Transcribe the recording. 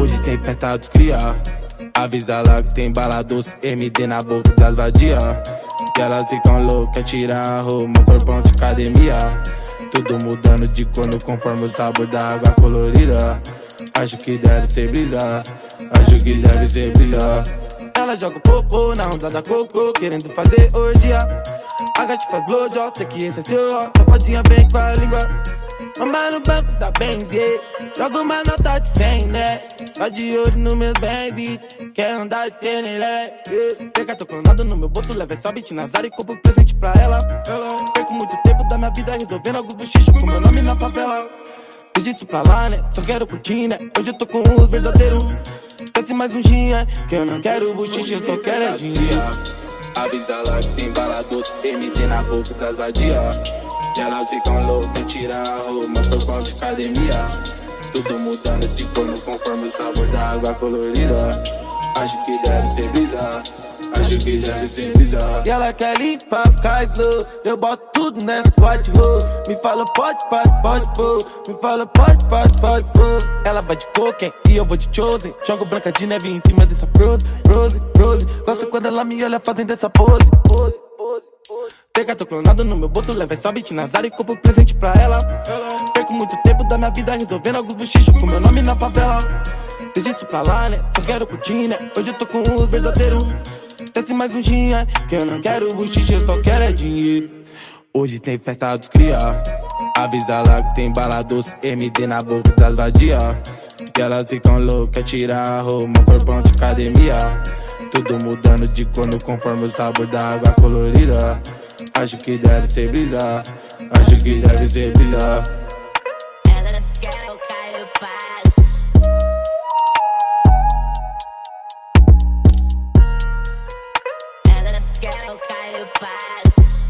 Hoje tem festa dos cria. Avisa lá que tem bala doce, MD na boca das vadia. Que elas ficam loucas, tirar roupa, corpão de academia. Tudo mudando de quando conforme o sabor da água colorida. Acho que deve ser brisa, acho que deve ser brisa. Ela joga popô na onda da coco, querendo fazer orgia. A gata faz blowjob, tem que esse é seu ó. Safadinha vem com a língua. Mamãe no banco da Benzie, joga uma nota de 100, né? Tá de olho nos meus baby, quer andar de teneré. Pega, tô clonado no meu bolso, leva essa bitch Nazar e compro presente pra ela. Perco muito tempo da minha vida resolvendo alguns bochichos com meu nome na favela. Digito pra lá, né? Só quero curtir, né? Hoje eu tô com os verdadeiros. Desce mais um dia, que eu não quero buchiche, eu só quero é dinheiro. Avisa lá que tem bala doce, MD na boca das vadia. E elas ficam loucas, tirar a roupa, corpão de academia. Tudo mudando de cor, conforme o sabor da água colorida. Acho que deve ser brisa. Acho que deve ser bizarro. E ela quer limpar, ficar slow. Eu boto tudo nessa white roll. Me fala pode, pode, pode, pô. Me fala pode, pode, pode, pô. Ela vai de coque e eu vou de chosen. Jogo branca de neve em cima dessa rose, rose, rose. Gosto quando ela me olha fazendo essa pose, pose, pose. Pega, tô clonado no meu bolso, leva essa bitch Nazar e compro presente pra ela. Perco muito tempo da minha vida resolvendo alguns bochichos com meu nome na favela. Digito pra lá, né? Só quero curtir, né? Hoje eu tô com os verdadeiros. Desce mais um dia, que eu não quero buchiche, eu só quero é dinheiro. Hoje tem festa dos cria. Avisa lá que tem bala doce, MD na boca das vadia. Que elas ficam loucas, tirar a roupa, corpão de academia. Tudo mudando de quando conforme o sabor da água colorida. Acho que deve ser brisa, acho que deve ser brisa. Elas querem o cara paz. Ela querem o cara paz.